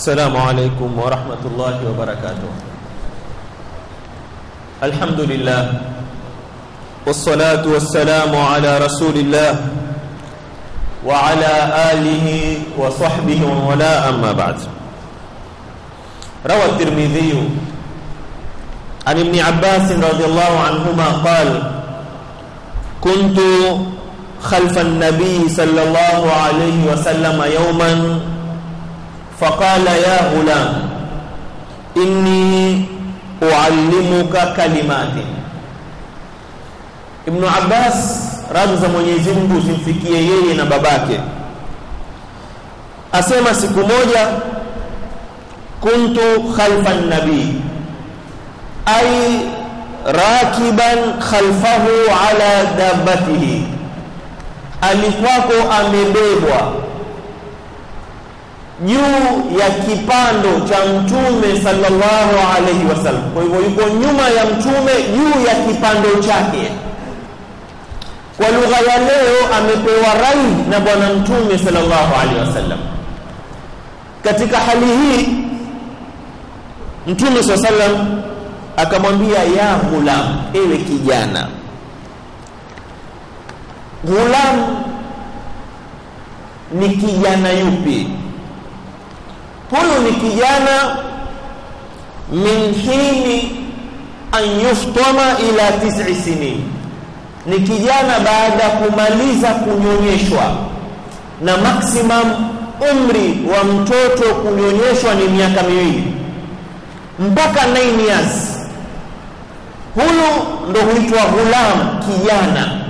السلام عليكم ورحمة الله وبركاته. الحمد لله والصلاة والسلام على رسول الله وعلى آله وصحبه ولا أما بعد. روى الترمذي عن ابن عباس رضي الله عنهما قال كنت خلف النبي صلى الله عليه وسلم يوما faqala ya ghulam inni uallimuka kalimati Ibn Abbas radhi za Mwenyezi Mungu zimfikie yeye na babake. Asema siku moja kuntu khalfa nabii ay rakiban khalfahu ala dabbatihi. Alikuwako amebebwa juu ya kipando cha mtume sallallahu alaihi wasallam. Kwa hivyo yuko nyuma ya mtume juu ya kipando chake. Kwa lugha ya leo amepewa rai na bwana mtume sallallahu alaihi wasallam. Katika hali hii mtume sallallahu akamwambia ya ghulam ewe kijana ghulam ni kijana yupi huyu ni kijana min hini an ila tisi sinin. Ni kijana baada ya kumaliza kunyonyeshwa. Na maximum umri wa mtoto kunyonyeshwa ni miaka miwili. Mpaka 9 years. Huyu ndo huitwa ghulam kijana.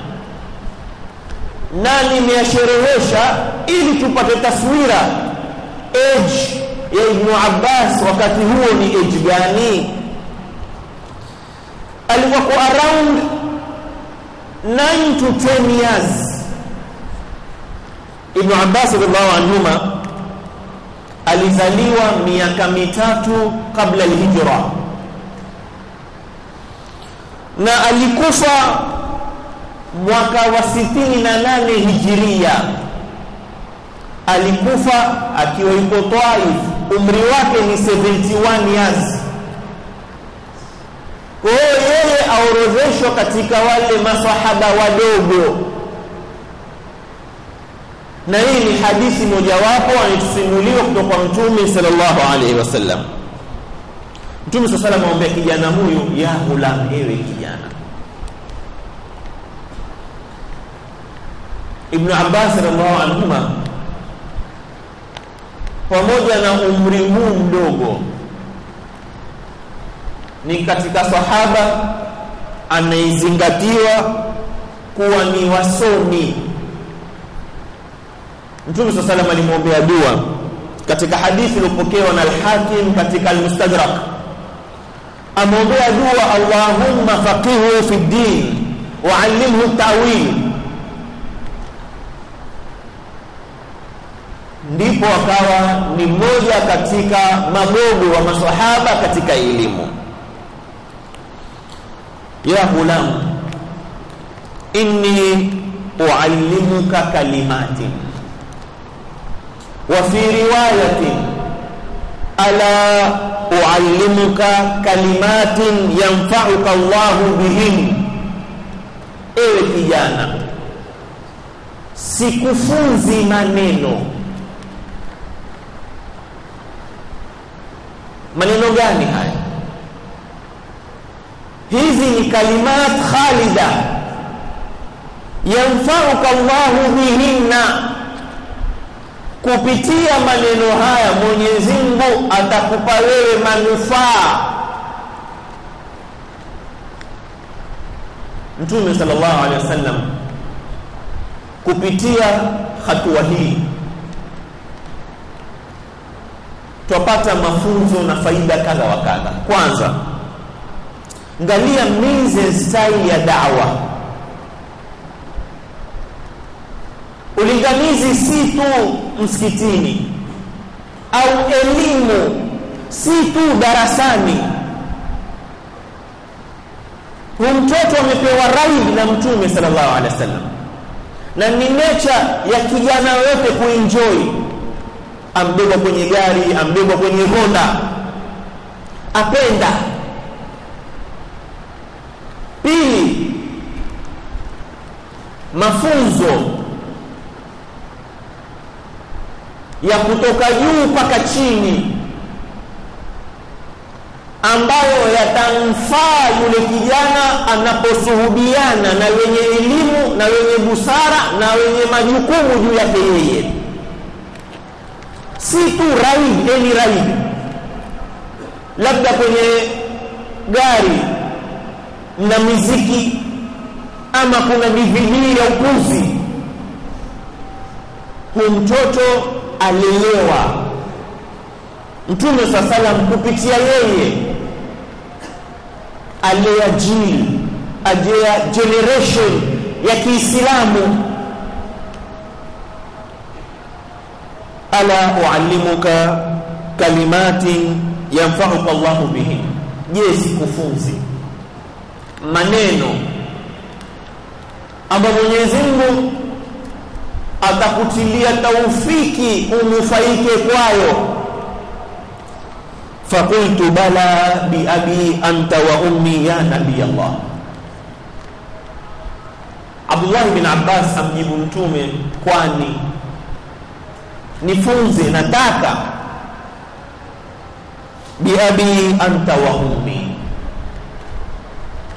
Na nimeyasherehesha ili tupate taswira age ya Ibn Abbas wakati huo ni age gani? Alikuwa around 9 to 10 years. Ibn Abbas radhiallahu anhuma alizaliwa miaka mitatu kabla alhijra. Na alikufa mwaka wa sitini na nane hijiria. Alikufa akiwa yuko Taif umri wake ni 71 years. Kwa hiyo yeye aorodheshwa katika wale masahaba wadogo. Na hii ni hadithi mojawapo anitusimuliwa kutoka kwa mtume sallallahu alaihi wasallam mtume sallallahu alaihi wasallam kijana huyu ya ghulam ewe kijana. Ibn abbas radhiallahu anhuma pamoja na umri huu mdogo. Ni katika sahaba anaizingatiwa kuwa ni wasomi. Mtume saa salam alimwombea dua katika hadithi iliyopokewa na al-Hakim katika al-Mustadrak. Amwombea dua allahumma faqihu fi ddin waallimhu tawil ndipo akawa ni mmoja katika magogo wa maswahaba katika elimu. Ya hulam inni uallimuka kalimati wa fi riwayati ala uallimuka kalimatin yanfa'uka Allahu bihim. Ewe kijana sikufunzi maneno maneno gani haya? Hizi ni kalimat khalida. Yanfauka Allahu bihinna. Kupitia maneno haya Mwenyezi Mungu atakupa wewe manufaa. Mtume sallallahu alaihi wasallam kupitia hatua hii twapata mafunzo na faida kadha wa kadha. Kwanza ngalia means style ya dawa. Ulinganizi si tu msikitini au elimu si tu darasani. Huyu mtoto amepewa rai na mtume sallallahu alaihi wasallam. Na ni nature ya kijana yote kuenjoy ambebwa kwenye gari ambebwa kwenye honda. Apenda. Pili mafunzo ya kutoka juu mpaka chini ambayo yatamfaa yule kijana anaposuhubiana na wenye elimu na wenye busara na wenye majukumu juu yake yeye si tu rai eni rai. Labda kwenye gari na miziki ama kuna DVD ya ukuzi hu mtoto alelewa. Mtume saa salam kupitia yeye aliajili ajea generation ya kiislamu ala uallimuka kalimati yanfauka Allahu bihi. Je sikufunzi? Maneno ambayo mwenyezi mungu atakutilia taufiki unufaike kwayo. Fakultu bala bi abi anta wa ummi ya nabi allah. Abdullah bin abbas amjibu mtume kwani nifunze nataka. Biabi anta wa ummi.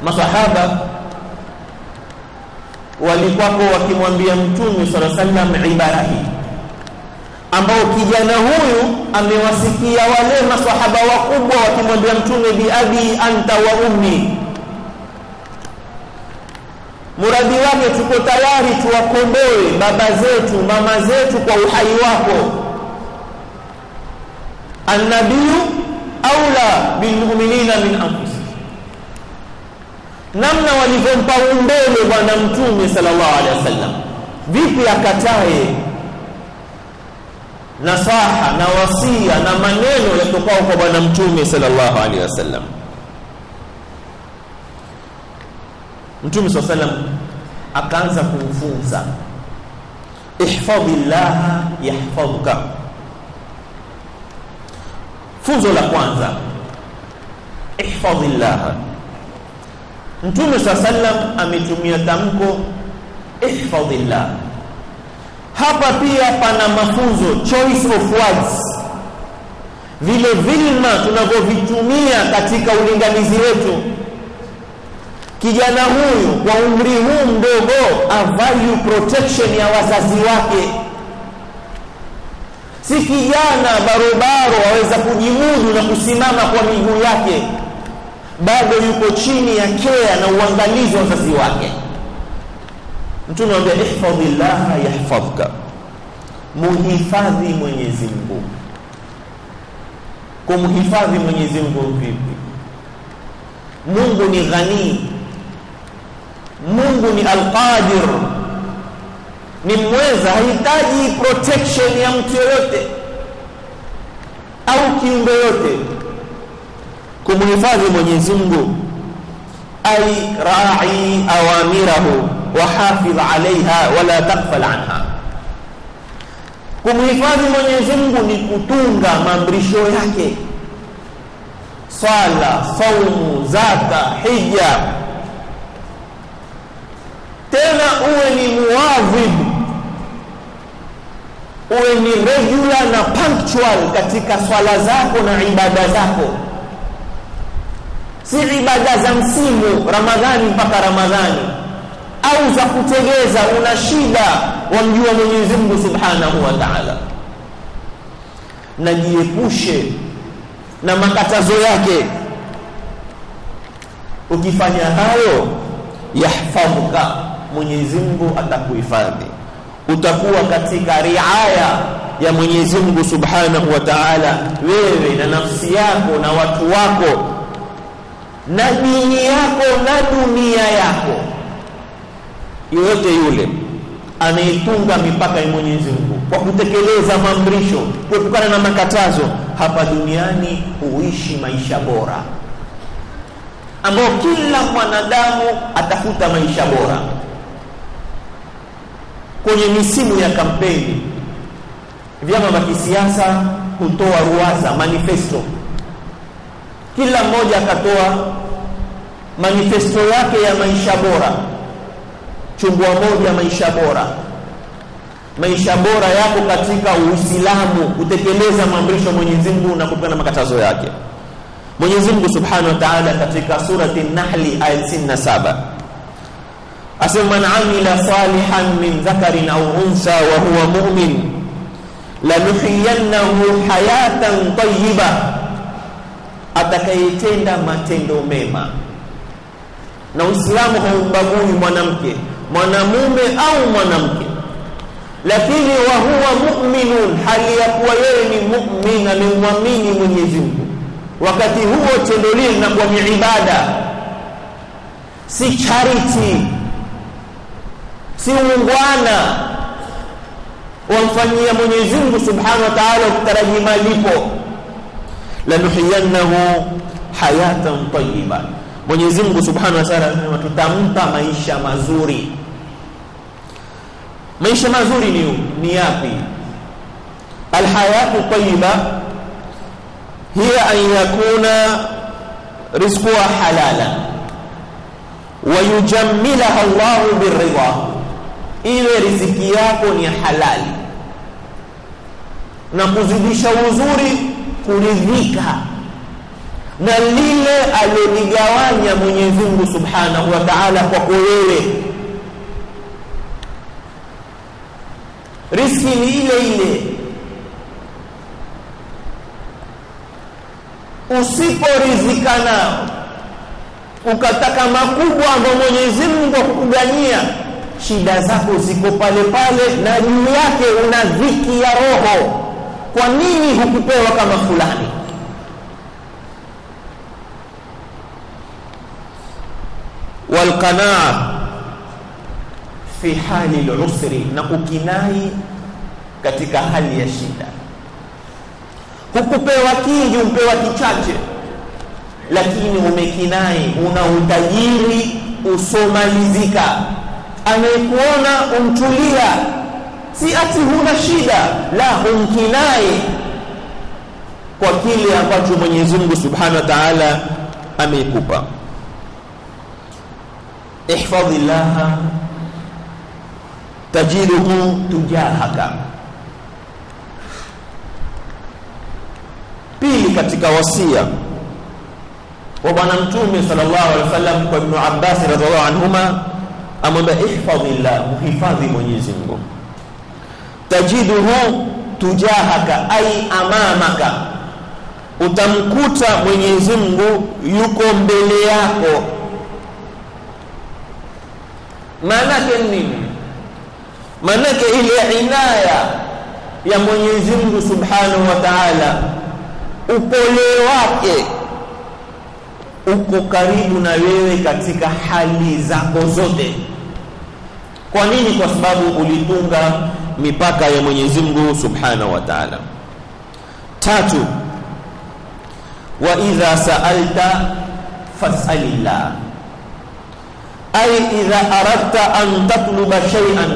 Masahaba walikuwako wakimwambia mtume sala sallam ibara hii ambao kijana huyu amewasikia wale masahaba wakubwa wakimwambia mtume biabi anta wa ummi muradi wake tuko tayari tuwakomboe baba zetu mama zetu kwa uhai wako. Annabiyu aula bilmuminina min anfusih namna walivyompa umbele bwana mtume sallallahu alaihi wasallam. Vipi akatae nasaha na wasia na maneno yatokao kwa bwana mtume sallallahu alaihi wasallam mtume saa salam akaanza kumfunza ihfadhillaha yahfadhuka funzo la kwanza ihfadhillaha. Mtume saa salam ametumia tamko ihfadhillah hapa pia pana mafunzo choice of words. Vile vilma tunavyovitumia katika ulinganizi wetu kijana huyu kwa umri huu mdogo avalue protection ya wazazi wake. Si kijana barobaro aweza kujimudu na kusimama kwa miguu yake. Bado yuko chini ya kea na uangalizi wa wazazi wake. Mtume anambia ihfadhillaha yahfadhka. Muhifadhi mwenyezi mungu. Kumhifadhi mwenyezi mungu vipi? Mungu ni ghanii mungu ni alqadir. Ni mweza hahitaji protection ya mtu yoyote au kiumbe yote kumhifadhi mwenyezi mungu. Ai rai awamirahu wahafidh alaiha wala takfal anha. Kumhifadhi mwenyezi mungu ni kutunga maamrisho yake. Swala saumu zaka hija tena uwe ni muadhib uwe ni regular na punctual katika swala zako na ibada zako. Si ibada za msimu ramadhani mpaka ramadhani au za kutegeza una shida wamjua mwenyezi mungu subhanahu wa taala. Najiepushe na makatazo yake. Ukifanya hayo yahfadhuka mwenyezi mungu atakuhifadhi. Utakuwa katika riaya ya mwenyezi mungu subhanahu wa taala wewe na nafsi yako na watu wako na dini yako na dunia yako. Yoyote yule anaitunga mipaka ya mwenyezi mungu kwa kutekeleza maamrisho kuepukana na makatazo hapa duniani huishi maisha bora ambao kila mwanadamu atafuta maisha bora kwenye misimu ya kampeni. Vyama vya kisiasa hutoa ruwaza manifesto. Kila mmoja akatoa manifesto yake ya maisha bora. Chungwa moja maisha bora. Maisha bora yako katika uislamu kutekeleza maamrisho Mwenyezi Mungu na kupenda makatazo yake. Mwenyezi Mungu Subhanahu wa Ta'ala katika surati An-Nahl aya 67 asema man amila salihan min dhakarin au unsa wa huwa mu'min lanuhiyannahu hayatan tayyiba. Atakayetenda matendo mema. Na Uislamu haumbagui mwanamke mwanamume au mwanamke. Lakini wa huwa mu'minun hali ya kuwa yeye ni mu'min amemwamini Mwenyezi Mungu. Wakati huo tendo lile linakuwa ni ibada. Si charity si ungwana wamfanyia Mwenyezi Mungu Subhanahu wa Ta'ala ukitaraji malipo lanuhiyannahu hayatan tayyiba. Mwenyezi Mungu Subhanahu wa Ta'ala tutampa maisha mazuri. Maisha mazuri ni ni yapi? Alhayatu tayyiba hiya an yakuna rizquha halala yujammilaha Allahu birridha iwe riziki yako ni halali. Na kuzidisha uzuri kuridhika. Na lile aliligawanya Mwenyezi Mungu Subhanahu wa Ta'ala kwako wewe. Riski ni ile ile. Usiporizika nao ukataka makubwa ambayo Mwenyezi Mungu akukuganyia shida zako ziko pale pale na juu yake una dhiki ya roho. Kwa nini hukupewa kama fulani? Walqanaa fi hali lusri na ukinai katika hali ya shida. Hukupewa kingi umpewa kichache lakini umekinai una utajiri usomalizika anayekuona umtulia si ati huna shida la humkinai kwa kile ambacho Mwenyezi Mungu Subhanahu wa Ta'ala ameikupa ihfadhillaha tajiduhu tujahaka. Pili katika wasia wa bwana mtume sallallahu alaihi wasallam kwa ibn Abbas radhiallahu anhuma amwambia ihfadhillah muhifadhi Mwenyezi Mungu. Tajiduhu tujahaka ai amamaka. Utamkuta Mwenyezi Mungu yuko mbele yako. Maanake nini? Maanake ile inaya ya Mwenyezi Mungu Subhanahu wa Ta'ala upole wake uko karibu na wewe katika hali zako zote kwa nini? Kwa sababu ulitunga mipaka ya Mwenyezi Mungu Subhanahu wa Ta'ala. Tatu wa idha sa'alta fas'alillah. Ay idha aradta an tatluba shay'an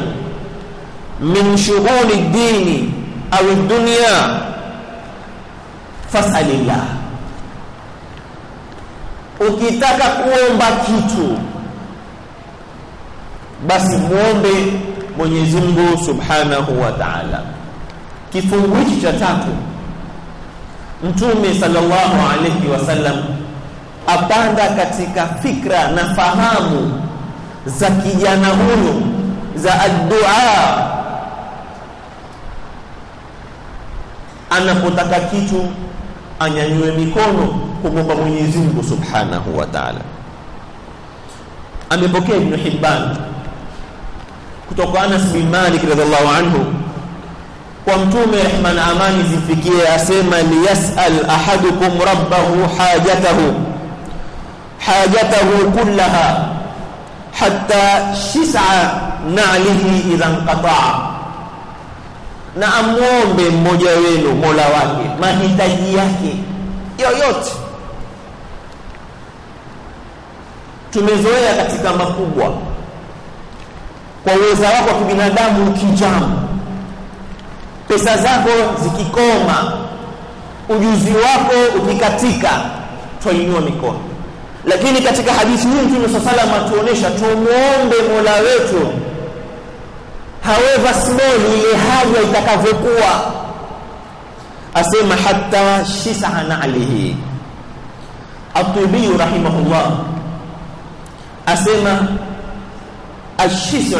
min shughuli ad-dini au ad-dunya fas'alillah. Ukitaka kuomba kitu basi muombe Mwenyezi Mungu Subhanahu wa Ta'ala. Kifungu hichi cha tatu Mtume sallallahu alayhi wasallam apanda katika fikra na fahamu za kijana huyu za addua. Anapotaka kitu anyanyue mikono kumwomba Mwenyezi Mungu Subhanahu wa Ta'ala. Amepokea Ibn Hibban kutoka Anas bin Malik radhiallahu anhu kwa mtume rehma na amani zimfikie asema liyasal ahadukum rabbahu hajatahu hajatahu kullaha hatta shis'a na'lihi idha inqata'a. Na amwombe mmoja wenu Mola wake mahitaji yake yoyote. Tumezoea katika makubwa kwa uweza wako wa kibinadamu ukijamu pesa zako zikikoma ujuzi wako ukikatika twainua mikono. Lakini katika hadithi hii mtume saa salam atuonyesha tumwombe mola wetu however small ile haja itakavyokuwa. Asema hata shisaa nalihi atibiyu rahimahullah asema ashisu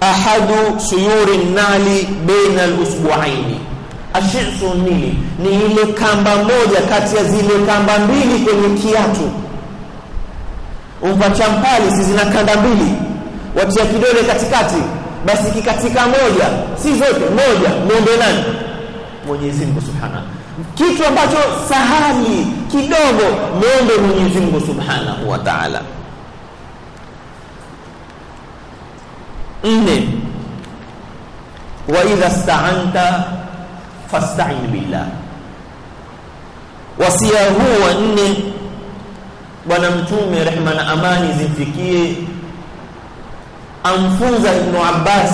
ahadu suyuri nali baina alusbuaini ashisu nini ni ile kamba moja kati ya zile kamba mbili kwenye kiatu. Umpacha champali si zina kanda mbili. Watia kidole katikati basi kikatika moja si zote moja muombe nani? Mwenyezi mungu subhanahu. Kitu ambacho sahali kidogo muombe mwenyezi mungu subhanahu wa taala nne wa idha staanta fastain billah. Wasia huu wa nne bwana mtume rehma na amani zimfikie amfunza ibnu abbas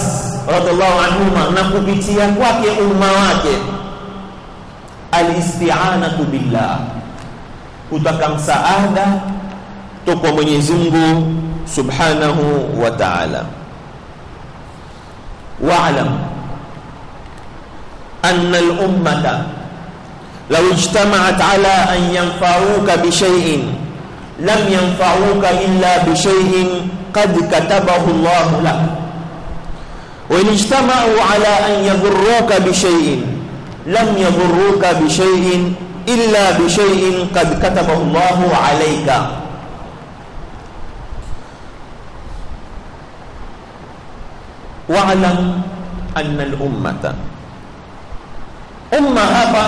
radhiallahu anhuma na kupitia kwake umma wake alistianatu billah. Kutaka msaada toka mwenyezi mungu subhanahu wa taala واعلم أن الأمة لو اجتمعت على أن ينفعوك بشيء لم ينفعوك إلا بشيء قد كتبه الله لك. وإن اجتمعوا على أن يضروك بشيء لم يضروك بشيء إلا بشيء قد كتبه الله عليك. واعلم أن الأمة أمة hapa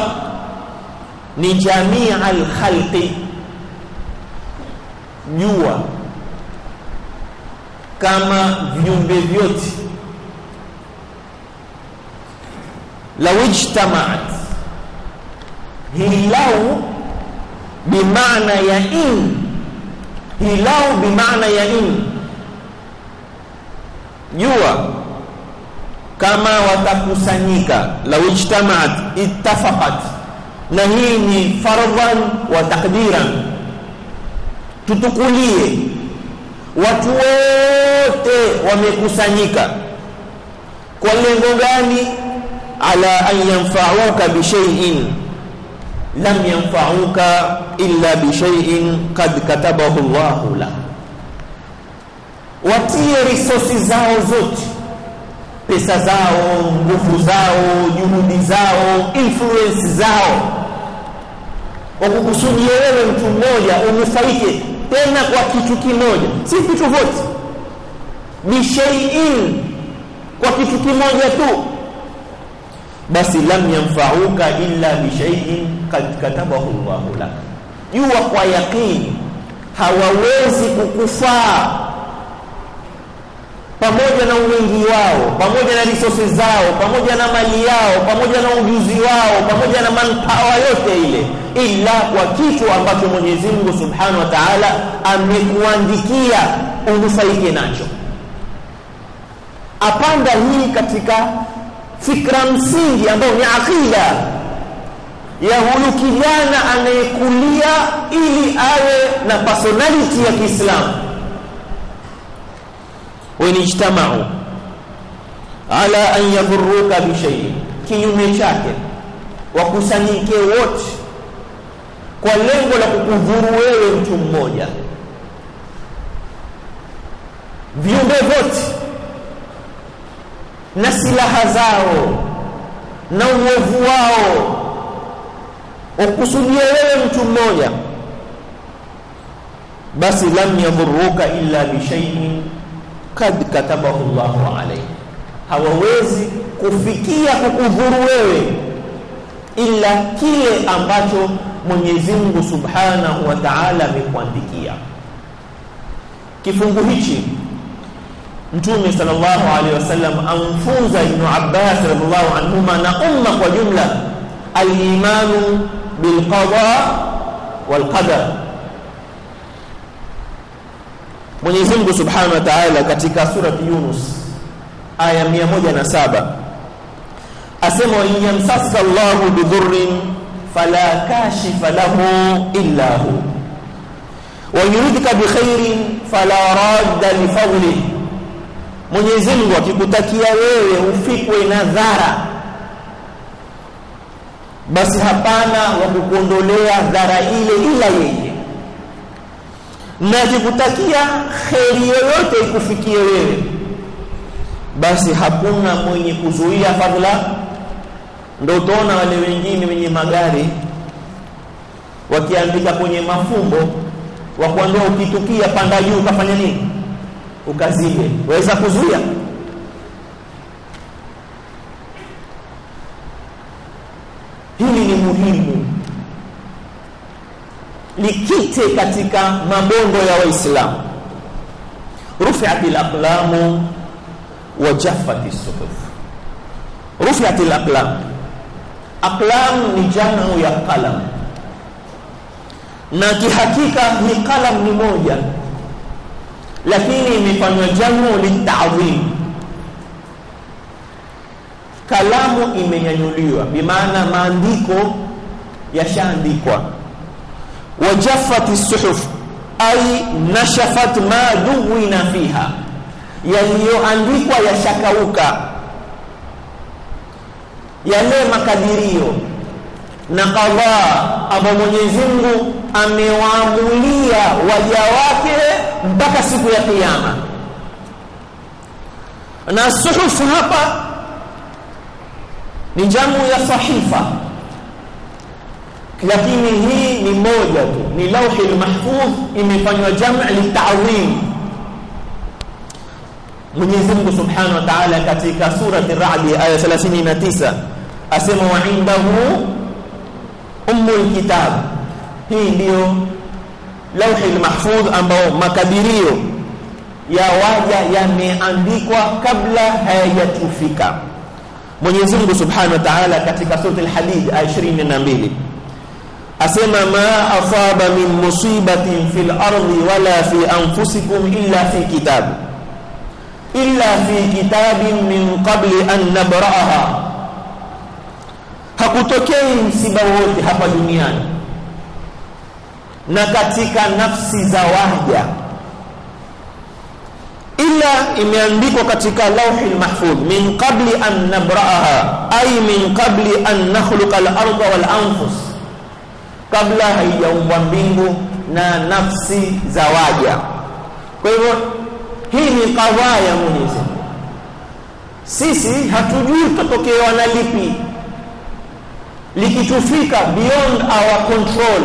ni jamia alkhalqi jua kama viumbe vyote lau ijtamaat hilau bimaana ya in hilau bimaana ya in jua kama watakusanyika lau ijtamaat ittafaqat. Na hii ni fardhan wa taqdiran. Tutukulie. Watu wote wamekusanyika. Kwa lengo gani? Ala an yanfauka bishaiin lam yanfauka illa bishaiin qad katabahu llahu lak watie risosi zao zote pesa zao nguvu zao juhudi zao influence zao. Wakukusudia wewe mtu mmoja unufaike tena kwa kitu kimoja. Si vitu vyote bishaiin kwa kitu kimoja tu. Basi lam yanfauka illa bishaiin kad katabahu llahu lak. Jua kwa yaqini hawawezi kukufaa pamoja na uwingi wao pamoja na resources zao pamoja na mali yao pamoja na ujuzi wao pamoja na manpower yote ile ila kwa kitu ambacho Mwenyezi Mungu Subhanahu wa Ta'ala amekuandikia unufaike nacho. Apanda hii katika fikra msingi ambayo ni akida ya huyu kijana anayekulia ili awe na personality ya Kiislamu وإن اجتمعوا على أن يضروك بشيء kinyume chake wakusanyike wote kwa lengo la kukudhuru wewe mtu mmoja viumbe vyote na silaha zao na uovu wao wakusudia wewe mtu mmoja basi lam yadhuruka illa bishaiin kad katabahu llahu alayhi. Hawawezi kufikia kukudhuru wewe ila kile ambacho Mwenyezi Mungu Subhanahu wa Ta'ala amekuandikia. Kifungu hichi Mtume sallallahu alaihi wasallam amfunza Ibn Abbas radhiallahu anhuma na umma kwa jumla al-imanu bil qada wal qadar Mwenyezi Mungu Subhanahu wa Ta'ala katika surati Yunus aya 107 asema in yamsasa Allahu bidhurrin fala kashifa lahu illa hu. Wa yuridka bikhairin fala radda li fadlihi. Mwenyezi Mungu akikutakia wewe ufikwe na dhara basi hapana wa kukuondolea dhara ile ila yeye na akikutakia kheri yoyote ikufikie wewe. Basi hakuna mwenye kuzuia fadhila. Ndio utaona wale wengine wenye magari wakiandika kwenye mafumbo wa kuambia ukitukia panda juu ukafanya nini? Ukazibe. Waweza kuzuia? Hili ni muhimu likite katika mabongo ya waislamu. Rufiat laqlamu wa jaffat as-suhuf rufiat laqlam aqlam ni jamu ya qalam. Na kihakika ni qalam ni moja. Lakini imefanywa jamu litadhim kalamu imenyanyuliwa. Bimaana maandiko yashaandikwa wajaffat suhuf ay nashafat ma duwina fiha yaliyoandikwa yashakauka yale makadirio na qadhaa ambao Mwenyezi Mungu amewaamulia waja wake mpaka siku ya kiyama. Na suhuf hapa ni jamu ya sahifa lakini hii ni moja tu. Ni lauhi mahfuz imefanywa jamaa litawim Mwenyezi Mungu Subhanahu wa Ta'ala katika sura Ar-Ra'd aya 39 asema wa indahu ummul kitab. Hii ndio lauhi mahfuz ambao makadirio ya waja yameandikwa kabla hayajatufika. Mwenyezi Mungu Subhanahu wa Ta'ala katika sura Al-Hadid aya 22 asema ma asaba min musibatin fil ardi wala fi anfusikum illa fi kitab illa fi kitabin min qabli an nabraha hakutokei msiba wote hapa duniani na katika nafsi za waja ila imeandikwa katika lauhi mahfudh min qabli an nabraha ay min qabli an nakhluqa al-ardha wal anfus kabla haijaumbwa mbingu na nafsi za waja. Kwa hivyo hii ni kadhaa ya Mwenyezi sisi hatujui tutatokewa na lipi. Likitufika beyond our control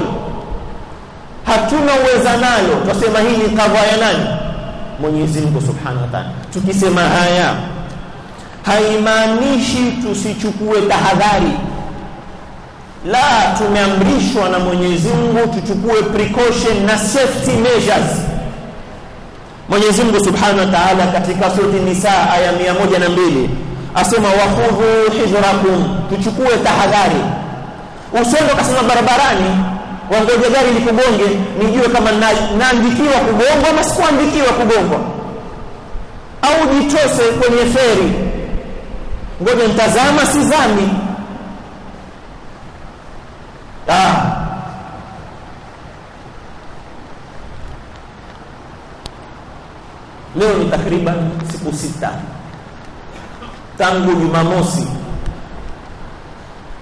hatuna uweza nalo. Twasema hii ni kadhaa ya nani? Mwenyezi Mungu Subhanahu wa Ta'ala. Tukisema haya haimaanishi tusichukue tahadhari la tumeamrishwa na Mwenyezi Mungu tuchukue precaution na safety measures. Mwenyezi Mungu Subhanahu wa Ta'ala katika sura Nisa aya 102 asema wakhudhu hijrakum tuchukue tahadhari. Usiende kasema barabarani wangoja gari likugonge nijue kama naandikiwa na kugongwa ama sikuandikiwa kugongwa. Au jitose kwenye feri. Ngoja nitazama sizami ah leo ni takriban siku sita tangu Jumamosi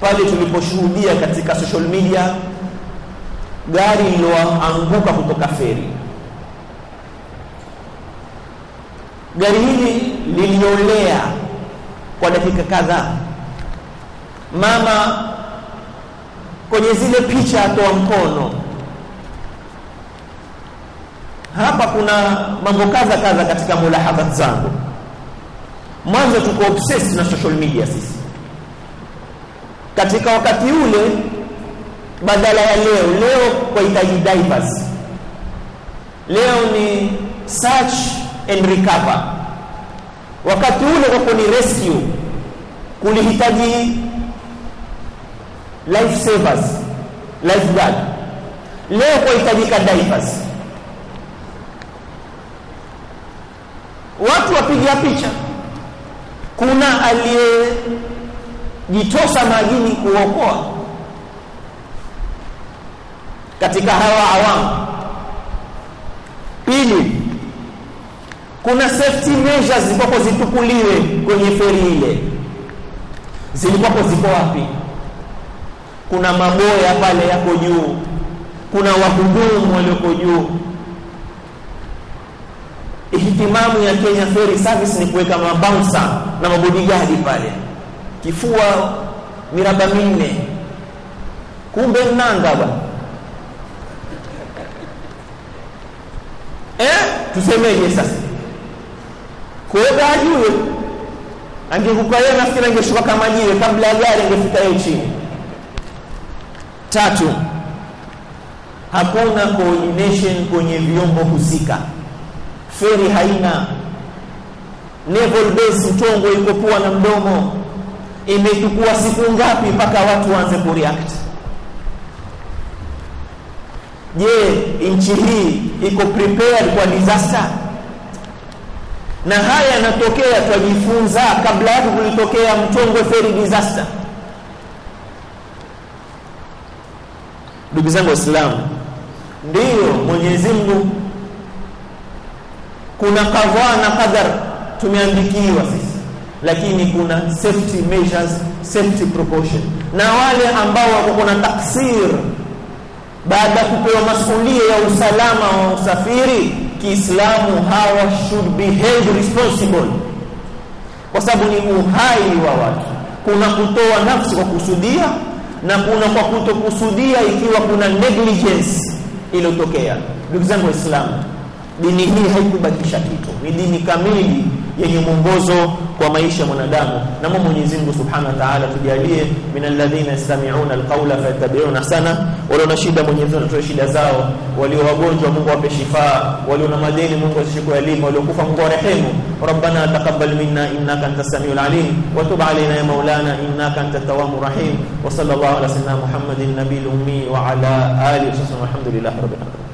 pale tuliposhuhudia katika social media gari liloanguka kutoka feri. Gari hili liliolea kwa dakika kadhaa. Mama kwenye zile picha atoa mkono. Hapa kuna mambo kadha kadha katika mulahadhat zangu. Mwanzo tuko obsessed na social media sisi. Katika wakati ule badala ya leo leo kwa hitaji diapers leo ni search and recover wakati ule kwa ni rescue kulihitaji life savers. Life guard. Leo kwa divers. Watu wapiga picha. Kuna aliyejitosa majini kuokoa katika hawa awamu. Pili kuna safety measures zilikuwa zitukuliwe kwenye feri ile. Zilikuwa ziko wapi kuna maboya pale yako juu. Kuna wahudumu walioko juu. Ihtimamu ya Kenya Ferry Service ni kuweka mabouncer na mabodigadi pale. Kifua miraba minne. Kumbe nanga bwana. Eh? Tusemeje sasa? Kuoga ajue. Angekuka yeye nafikiri angeshuka kama jiwe kabla ya gari angefika chini tatu hakuna coordination kwenye vyombo husika. Feri haina. Naval base mtongo iko pua na mdomo. Imechukua siku ngapi mpaka watu waanze kureact? Je nchi hii iko prepared kwa disaster? Na haya yanatokea twajifunza kabla yake kulitokea mtongwe feri disaster ndugu zangu waislamu ndiyo mwenyezi mungu. Kuna kadhaa na qadar tumeandikiwa sisi lakini kuna safety measures safety precaution. Na wale ambao wako na taksir baada ya kupewa masulia ya usalama wa usafiri kiislamu hawa should behave responsible. Kwa sababu ni uhai wa watu. Kuna kutoa nafsi kwa kusudia na kuna kwa kutokusudia ikiwa kuna negligence iliyotokea. Ndugu zangu waislamu dini hii haikubakisha kitu. Ni dini kamili yenye mwongozo kwa maisha ya mwanadamu na Mungu Mwenyezi Mungu Subhanahu wa Ta'ala tujalie minalladhina yastami'una alqawla fayattabi'una ahsana walio na shida Mwenyezi Mungu atoe shida zao walio wagonjwa Mungu awape shifa walio na madeni Mungu azishike elimu waliokufa Mungu arehemu ربنا تقبل منا انك انت السميع العليم وتب علينا يا مولانا انك انت التواب الرحيم وصلى الله على سيدنا محمد النبي الامي وعلى اله وصحبه والحمد لله رب العالمين